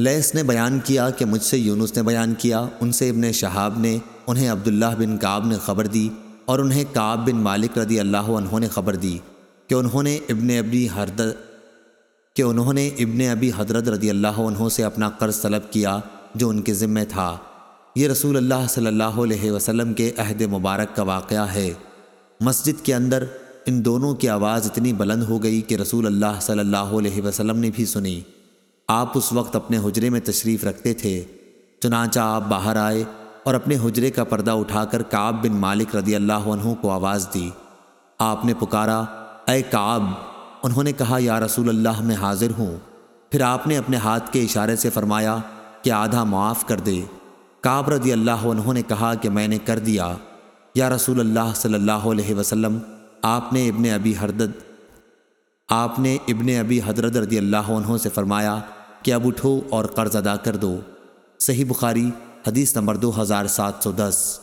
لیس نے بیان کیا کہ مجھ سے یونس نے بیان کیا، ان سے ابن شہاب نے، انہیں عبداللہ بن کعب نے خبر دی اور انہیں کعب بن مالک رضی اللہ عنہ نے خبر دی کہ انہوں نے ابن ابی حرد، کہ انہوں نے ابن ابی حضرت رضی اللہ عنہ سے اپنا قرض طلب کیا جو ان کے ذمہ تھا۔ یہ رسول اللہ صلی اللہ علیہ وسلم کے عہد مبارک کا واقعہ ہے۔ مسجد کے اندر ان دونوں کی آواز اتنی بلند ہو گئی کہ رسول اللہ صلی اللہ علیہ وسلم نے بھی سنی۔ آپ اس وقت اپنے حجرے میں تشریف رکھتے تھے، چنانچہ آپ باہر آئے اور اپنے حجرے کا پردہ اٹھا کر کعب بن مالک رضی اللہ عنہ کو آواز دی۔ آپ نے پکارا، اے کعب، انہوں نے کہا، یا رسول اللہ، میں حاضر ہوں۔ پھر آپ نے اپنے ہاتھ کے اشارے سے فرمایا کہ آدھا معاف کر دے۔ کعب رضی اللہ عنہ نے کہا کہ میں نے کر دیا۔ یا رسول اللہ صلی اللہ علیہ وسلم، آپ نے ابن ابی حردت آپ نے ابن ابی حضرت رضی اللہ عنہ سے فرمایا کہ اب اٹھو اور قرض ادا کر دو۔ صحیح بخاری، حدیث نمبر دو ہزار سات سو دس۔